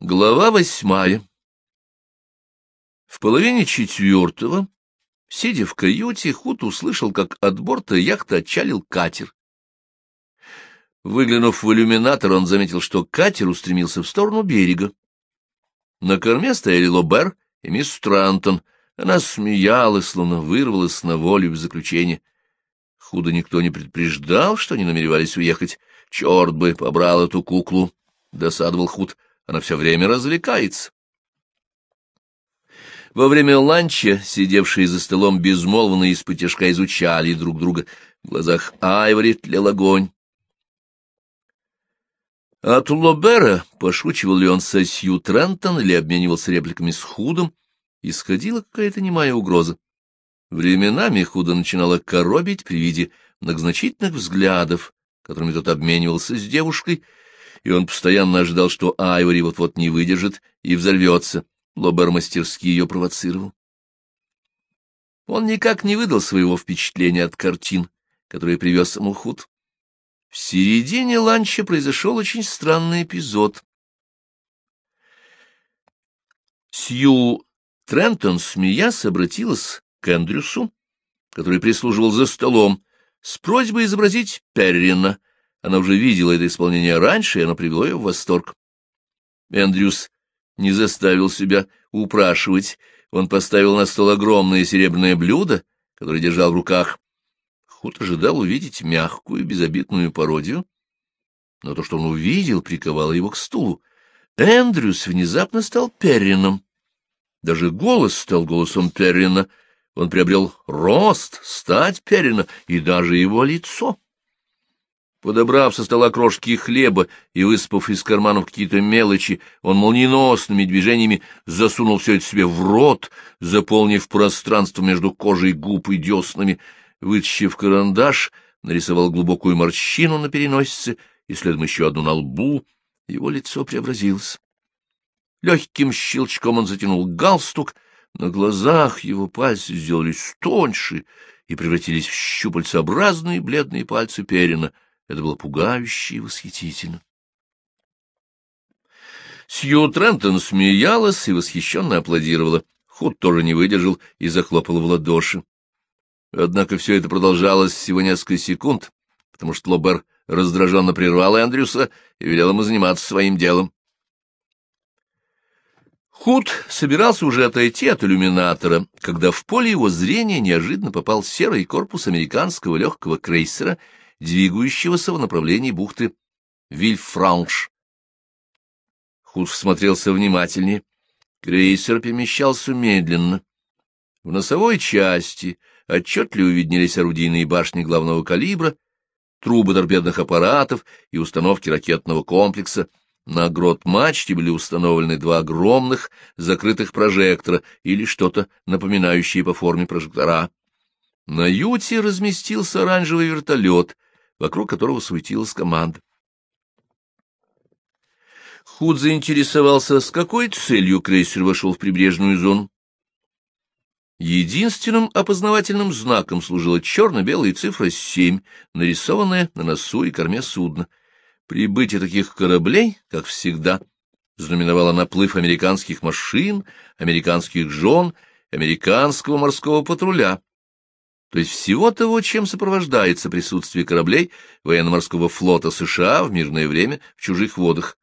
Глава восьмая В половине четвертого, сидя в каюте, Худ услышал, как от борта яхты отчалил катер. Выглянув в иллюминатор, он заметил, что катер устремился в сторону берега. На корме стояли Лобер и мисс Странтон. Она смеялась, словно вырвалась на волю в заключение. Худо никто не предупреждал, что они намеревались уехать. Черт бы побрал эту куклу, — досадовал Худ. Она все время развлекается. Во время ланча, сидевшие за столом безмолвно из-под изучали друг друга. В глазах Айвори тлел огонь. От Лобера, пошучивал ли он со Сью Трентон или обменивался репликами с Худом, исходила какая-то немая угроза. Временами Худа начинала коробить при виде многозначительных взглядов, которыми тот обменивался с девушкой, и он постоянно ожидал, что Айвори вот-вот не выдержит и взорвется. Лобер мастерски ее провоцировал. Он никак не выдал своего впечатления от картин, которые привез ему Худ. В середине ланча произошел очень странный эпизод. Сью Трентон, смеясь, обратилась к Эндрюсу, который прислуживал за столом, с просьбой изобразить Перрина, она уже видела это исполнение раньше, и оно привело ее в восторг. Эндрюс не заставил себя упрашивать. Он поставил на стол огромное серебряное блюдо, которое держал в руках. Худ ожидал увидеть мягкую, безобидную пародию, но то, что он увидел, приковало его к стулу. Эндрюс внезапно стал Перрином. Даже голос стал голосом Перрина. Он приобрел рост, стать Перрина и даже его лицо. Подобрав со стола крошки хлеба и выспав из карманов какие-то мелочи, он молниеносными движениями засунул все это себе в рот, заполнив пространство между кожей губ и деснами. Вытащив карандаш, нарисовал глубокую морщину на переносице и следом еще одну на лбу. Его лицо преобразилось. Легким щелчком он затянул галстук, на глазах его пальцы сделались тоньше и превратились в щупальцеобразные бледные пальцы Перина — это было пугающе и восхитительно. Сью Трентон смеялась и восхищенно аплодировала. Худ тоже не выдержал и захлопал в ладоши. Однако все это продолжалось всего несколько секунд, потому что Лобер раздраженно прервал Эндрюса и велел ему заниматься своим делом. Худ собирался уже отойти от иллюминатора, когда в поле его зрения неожиданно попал серый корпус американского легкого крейсера — двигающегося в направлении бухты Вильфранш. Худ всмотрелся внимательнее. Крейсер перемещался медленно. В носовой части отчетливо виднелись орудийные башни главного калибра, трубы торпедных аппаратов и установки ракетного комплекса. На грот-мачте были установлены два огромных закрытых прожектора или что-то напоминающее по форме прожектора. На юте разместился оранжевый вертолет — вокруг которого суетилась команда. Худ заинтересовался, с какой целью крейсер вошел в прибрежную зону. Единственным опознавательным знаком служила черно-белая цифра 7, нарисованная на носу и корме судна. Прибытие таких кораблей, как всегда, знаменовало наплыв американских машин, американских жен, американского морского патруля то есть всего того, чем сопровождается присутствие кораблей военно-морского флота США в мирное время в чужих водах.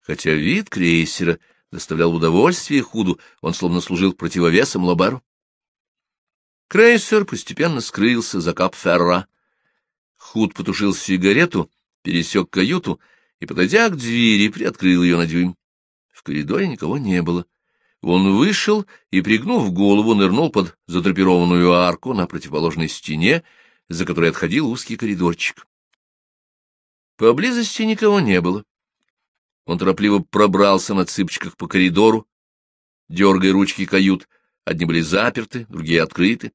Хотя вид крейсера доставлял удовольствие Худу, он словно служил противовесом Лобару. Крейсер постепенно скрылся за Кап-Ферра. Худ потушил сигарету, пересек каюту и, подойдя к двери, приоткрыл ее на дюйм. В коридоре никого не было. Он вышел и, пригнув голову, нырнул под задрапированную арку на противоположной стене, за которой отходил узкий коридорчик. Поблизости никого не было. Он торопливо пробрался на цыпочках по коридору, дергая ручки кают. Одни были заперты, другие открыты.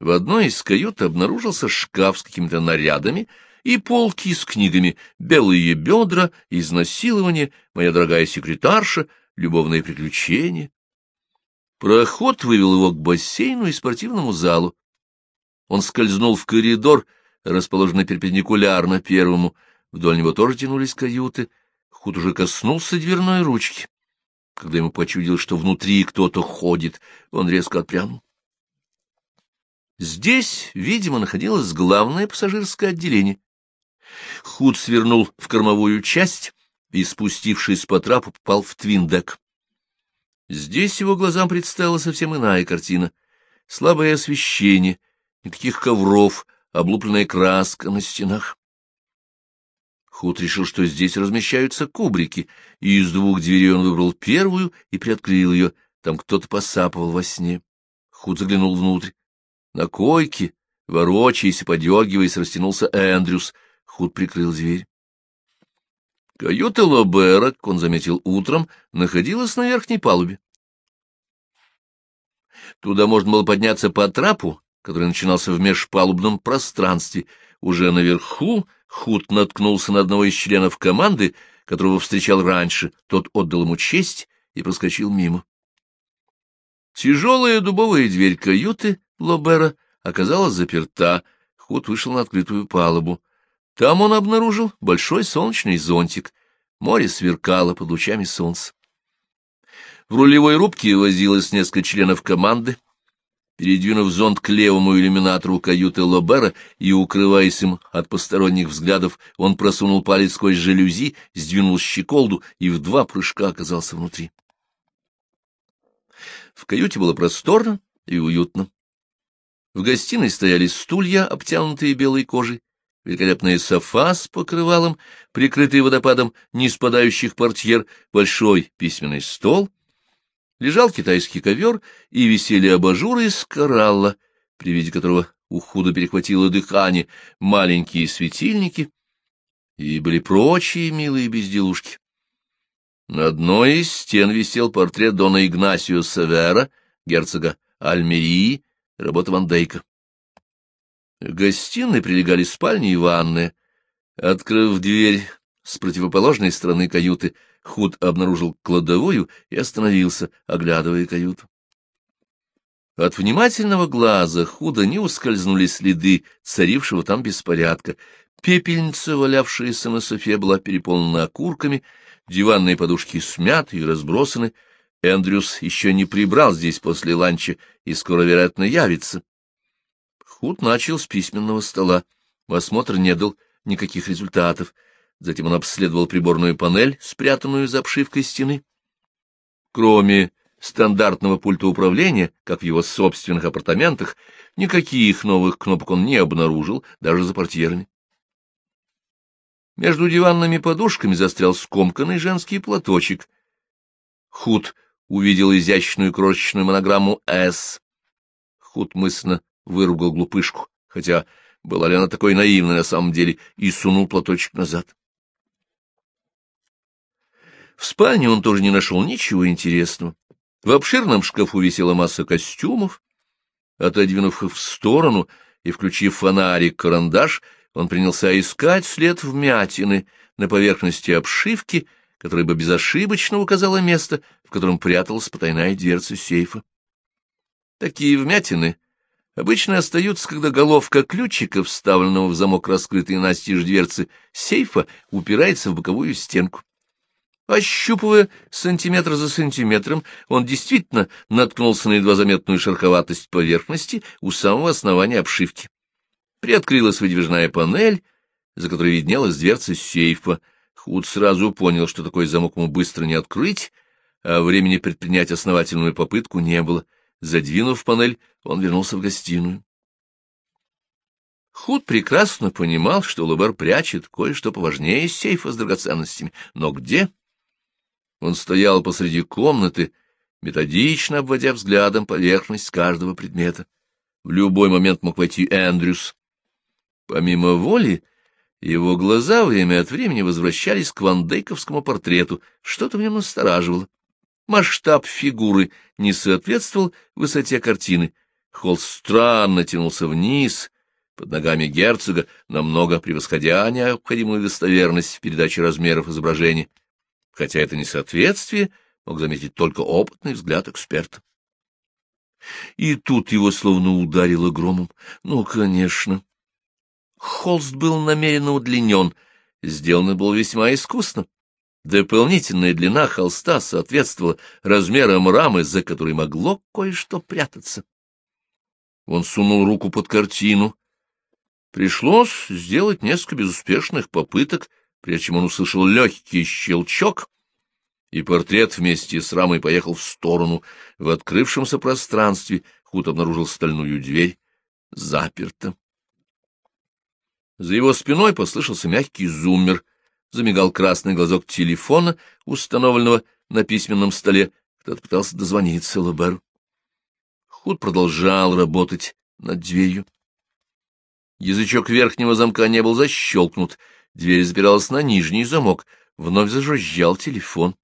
В одной из кают обнаружился шкаф с какими-то нарядами и полки с книгами «Белые бедра», «Изнасилование», «Моя дорогая секретарша», любовные приключения. Проход вывел его к бассейну и спортивному залу. Он скользнул в коридор, расположенный перпендикулярно первому. Вдоль него тоже тянулись каюты. Худ уже коснулся дверной ручки. Когда ему почудилось, что внутри кто-то ходит, он резко отпрянул. Здесь, видимо, находилось главное пассажирское отделение. Худ свернул в кормовую часть и, спустившись по трапу, попал в твиндек. Здесь его глазам предстала совсем иная картина. Слабое освещение, никаких ковров, облупленная краска на стенах. Худ решил, что здесь размещаются кубрики, и из двух дверей он выбрал первую и приоткрыл ее. Там кто-то посапывал во сне. Худ заглянул внутрь. На койке, ворочаясь и подергиваясь, растянулся Эндрюс. Худ прикрыл дверь. Каюта Лобера, как он заметил утром, находилась на верхней палубе. Туда можно было подняться по трапу, который начинался в межпалубном пространстве. Уже наверху Худ наткнулся на одного из членов команды, которого встречал раньше. Тот отдал ему честь и проскочил мимо. Тяжелая дубовая дверь каюты Лобера оказалась заперта. Худ вышел на открытую палубу. Там он обнаружил большой солнечный зонтик. Море сверкало под лучами солнца. В рулевой рубке возилось несколько членов команды. Передвинув зонт к левому иллюминатору каюты Лобера и укрываясь им от посторонних взглядов, он просунул палец сквозь жалюзи, сдвинул щеколду и в два прыжка оказался внутри. В каюте было просторно и уютно. В гостиной стояли стулья, обтянутые белой кожей, великолепная софа с покрывалом, прикрытый водопадом неспадающих портьер, большой письменный стол. Лежал китайский ковер, и висели абажуры из коралла, при виде которого у худо перехватило дыхание, маленькие светильники, и были прочие милые безделушки. На одной из стен висел портрет Дона Игнасио Савера, герцога Альмерии, работа Ван Дейка. К гостиной прилегали спальни и ванны. Открыв дверь с противоположной стороны каюты, Худ обнаружил кладовую и остановился, оглядывая каюту. От внимательного глаза Худа не ускользнули следы царившего там беспорядка. Пепельница, валявшаяся на софе, была переполнена окурками, диванные подушки смяты и разбросаны. Эндрюс еще не прибрал здесь после ланча и скоро, вероятно, явится. Худ начал с письменного стола. Осмотр не дал никаких результатов. Затем он обследовал приборную панель, спрятанную за обшивкой стены. Кроме стандартного пульта управления, как в его собственных апартаментах, никаких новых кнопок он не обнаружил, даже за портьерами. Между диванными подушками застрял скомканный женский платочек. Худ увидел изящную крошечную монограмму «С». Худ мысленно выругал глупышку, хотя была ли она такой наивной на самом деле, и сунул платочек назад. В спальне он тоже не нашел ничего интересного. В обширном шкафу висела масса костюмов. Отодвинув их в сторону и включив фонарик-карандаш, он принялся искать след вмятины на поверхности обшивки, которая бы безошибочно указала место, в котором пряталась потайная дверца сейфа. Такие вмятины обычно остаются, когда головка ключика, вставленного в замок раскрытой настежь дверцы сейфа, упирается в боковую стенку. Ощупывая сантиметр за сантиметром, он действительно наткнулся на едва заметную шероховатость поверхности у самого основания обшивки. Приоткрылась выдвижная панель, за которой виднелась дверца сейфа. Худ сразу понял, что такой замок ему быстро не открыть, а времени предпринять основательную попытку не было. Задвинув панель, он вернулся в гостиную. Худ прекрасно понимал, что Лубер прячет кое-что поважнее сейфа с драгоценностями. Но где? Он стоял посреди комнаты, методично обводя взглядом поверхность каждого предмета. В любой момент мог войти Эндрюс. Помимо воли, его глаза время от времени возвращались к вандейковскому портрету, что-то в нем настораживало. Масштаб фигуры не соответствовал высоте картины. Холст странно тянулся вниз, под ногами герцога, намного превосходя необходимую достоверность в передаче размеров изображения хотя это несоответствие мог заметить только опытный взгляд эксперта. И тут его словно ударило громом. Ну, конечно. Холст был намеренно удлинен, сделано было весьма искусно. Дополнительная длина холста соответствовала размерам рамы, за которой могло кое-что прятаться. Он сунул руку под картину. Пришлось сделать несколько безуспешных попыток, прежде чем он услышал легкий щелчок, и портрет вместе с рамой поехал в сторону. В открывшемся пространстве Худ обнаружил стальную дверь. Заперто. За его спиной послышался мягкий зуммер. Замигал красный глазок телефона, установленного на письменном столе. Кто-то пытался дозвониться Лоберу. Худ продолжал работать над дверью. Язычок верхнего замка не был защелкнут. Дверь запиралась на нижний замок. Вновь зажужжал телефон.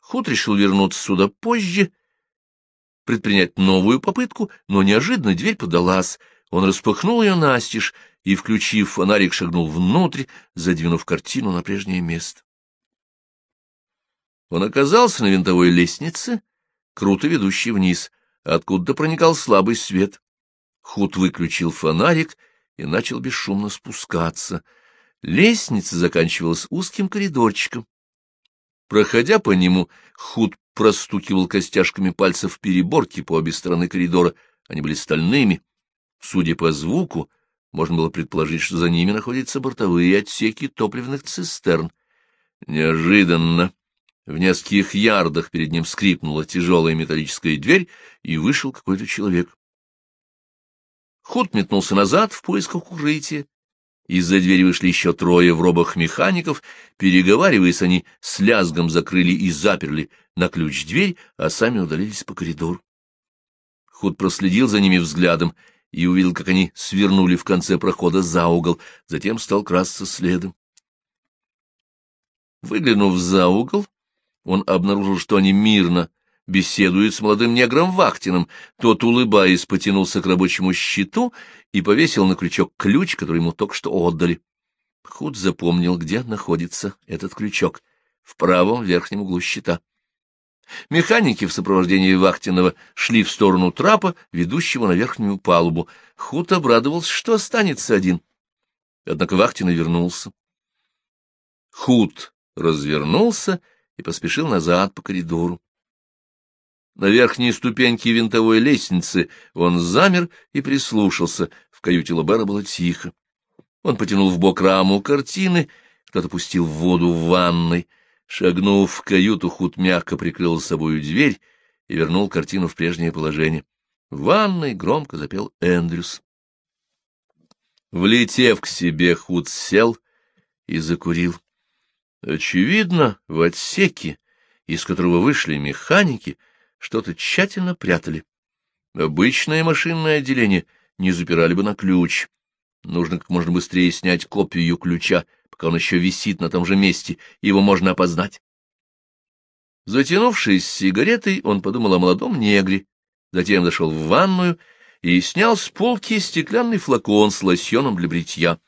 Худ решил вернуться сюда позже, предпринять новую попытку, но неожиданно дверь подалась. Он распахнул ее настежь и, включив фонарик, шагнул внутрь, задвинув картину на прежнее место. Он оказался на винтовой лестнице, круто ведущей вниз, откуда проникал слабый свет. Худ выключил фонарик и начал бесшумно спускаться. Лестница заканчивалась узким коридорчиком. Проходя по нему, Худ простукивал костяшками пальцев переборки по обе стороны коридора. Они были стальными. Судя по звуку, можно было предположить, что за ними находятся бортовые отсеки топливных цистерн. Неожиданно в нескольких ярдах перед ним скрипнула тяжелая металлическая дверь, и вышел какой-то человек. Худ метнулся назад в поисках укрытия. Из-за двери вышли еще трое в робах механиков. Переговариваясь, они с лязгом закрыли и заперли на ключ дверь, а сами удалились по коридору. Худ проследил за ними взглядом и увидел, как они свернули в конце прохода за угол, затем стал красться следом. Выглянув за угол, он обнаружил, что они мирно беседуют с молодым негром Вахтиным. Тот, улыбаясь, потянулся к рабочему щиту и повесил на крючок ключ, который ему только что отдали. Худ запомнил, где находится этот крючок, в правом верхнем углу щита. Механики в сопровождении Вахтинова шли в сторону трапа, ведущего на верхнюю палубу. Худ обрадовался, что останется один. Однако Вахтин вернулся. Худ развернулся и поспешил назад по коридору. На верхней ступеньке винтовой лестницы он замер и прислушался. В каюте Лобера было тихо. Он потянул в бок раму картины, кто-то пустил воду в ванной. Шагнув в каюту, Худ мягко прикрыл собою дверь и вернул картину в прежнее положение. В ванной громко запел Эндрюс. Влетев к себе, Худ сел и закурил. Очевидно, в отсеке, из которого вышли механики, что-то тщательно прятали. Обычное машинное отделение не запирали бы на ключ. Нужно как можно быстрее снять копию ключа, пока он еще висит на том же месте, его можно опознать. Затянувшись сигаретой, он подумал о молодом негре, затем зашел в ванную и снял с полки стеклянный флакон с лосьоном для бритья.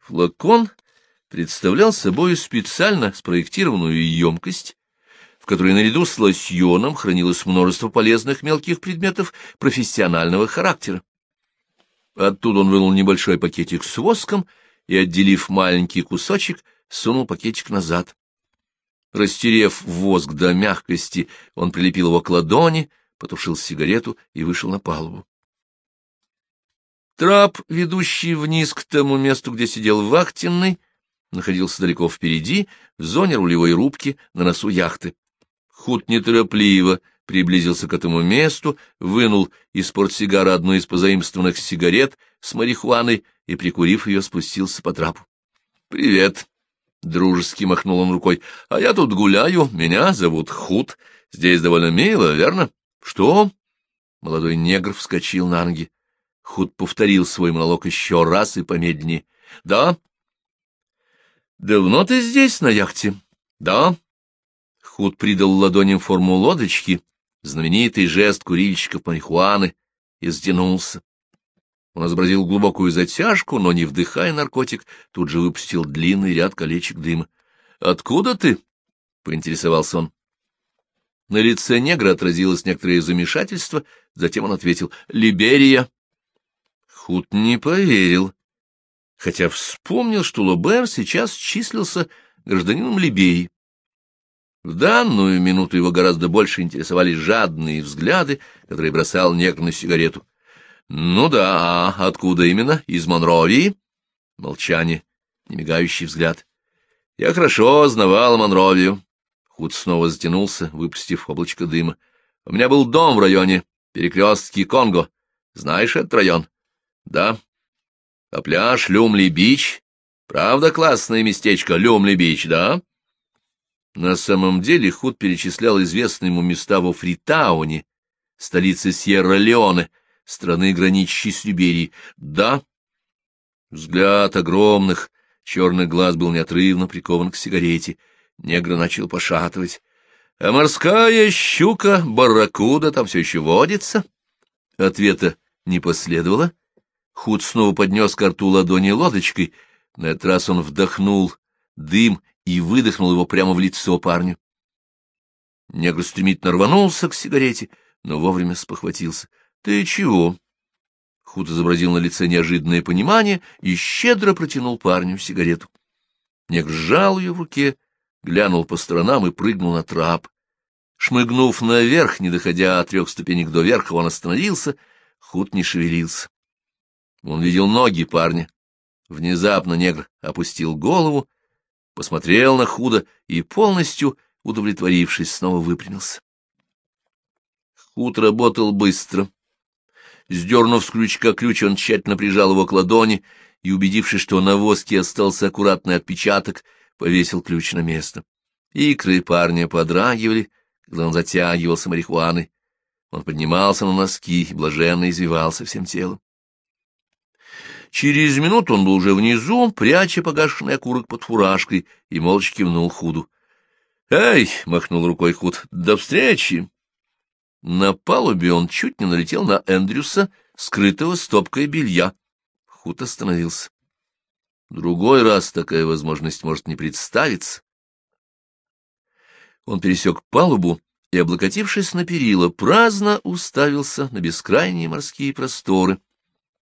Флакон представлял собой специально спроектированную емкость, в которой наряду с лосьоном хранилось множество полезных мелких предметов профессионального характера. Оттуда он вынул небольшой пакетик с воском и, отделив маленький кусочек, сунул пакетик назад. Растерев воск до мягкости, он прилепил его к ладони, потушил сигарету и вышел на палубу. Трап, ведущий вниз к тому месту, где сидел вахтенный, находился далеко впереди, в зоне рулевой рубки на носу яхты. Худ неторопливо приблизился к этому месту, вынул из портсигара одну из позаимствованных сигарет с марихуаной и, прикурив ее, спустился по трапу. — Привет! — дружески махнул он рукой. — А я тут гуляю, меня зовут Худ. Здесь довольно мило, верно? — Что? Молодой негр вскочил на ноги. Худ повторил свой монолог еще раз и помедленнее. — Да. — Давно ты здесь, на яхте? — Да. Худ придал ладоням форму лодочки, знаменитый жест курильщиков марихуаны, и сдянулся. Он изобразил глубокую затяжку, но, не вдыхая наркотик, тут же выпустил длинный ряд колечек дыма. — Откуда ты? — поинтересовался он. На лице негра отразилось некоторое замешательство, затем он ответил — Либерия. Худ не поверил, хотя вспомнил, что Лобер сейчас числился гражданином Либеи. В данную минуту его гораздо больше интересовали жадные взгляды, которые бросал негр на сигарету. — Ну да, а откуда именно? Из Монровии? Молчание, немигающий взгляд. — Я хорошо знавал Монровию. Худ снова затянулся, выпустив облачко дыма. — У меня был дом в районе, перекрестки Конго. Знаешь этот район? — Да. — А пляж Люмли-Бич? Правда классное местечко Люмли-Бич, да? На самом деле Худ перечислял известные ему места во Фритауне, столице Сьерра-Леоне, страны, граничащей с Либерией. Да, взгляд огромных черных глаз был неотрывно прикован к сигарете. Негр начал пошатывать. — А морская щука, барракуда там все еще водится? Ответа не последовало. Худ снова поднес к рту ладони лодочкой. На этот раз он вдохнул дым и выдохнул его прямо в лицо парню. Негр стремительно рванулся к сигарете, но вовремя спохватился. — Ты чего? Худ изобразил на лице неожиданное понимание и щедро протянул парню сигарету. Негр сжал ее в руке, глянул по сторонам и прыгнул на трап. Шмыгнув наверх, не доходя от трех ступенек до верха, он остановился, Худ не шевелился. Он видел ноги парня. Внезапно негр опустил голову посмотрел на худо и, полностью удовлетворившись, снова выпрямился. Худ работал быстро. Сдернув с крючка ключ, он тщательно прижал его к ладони и, убедившись, что на воске остался аккуратный отпечаток, повесил ключ на место. Икры парня подрагивали, когда он затягивался марихуаной. Он поднимался на носки и блаженно извивался всем телом. Через минуту он был уже внизу, пряча погашенный окурок под фуражкой, и молча кивнул Худу. «Эй!» — махнул рукой Худ. «До встречи!» На палубе он чуть не налетел на Эндрюса, скрытого стопкой белья. Худ остановился. Другой раз такая возможность может не представиться. Он пересек палубу и, облокотившись на перила, праздно уставился на бескрайние морские просторы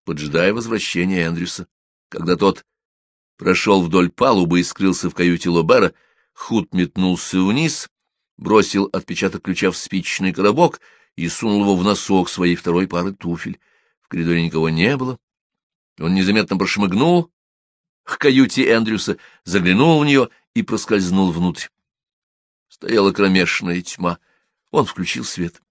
поджидая возвращения Эндрюса. Когда тот прошел вдоль палубы и скрылся в каюте Лобера, Худ метнулся вниз, бросил отпечаток ключа в спичечный коробок и сунул его в носок своей второй пары туфель. В коридоре никого не было. Он незаметно прошмыгнул к каюте Эндрюса, заглянул в нее и проскользнул внутрь. Стояла кромешная тьма. Он включил свет.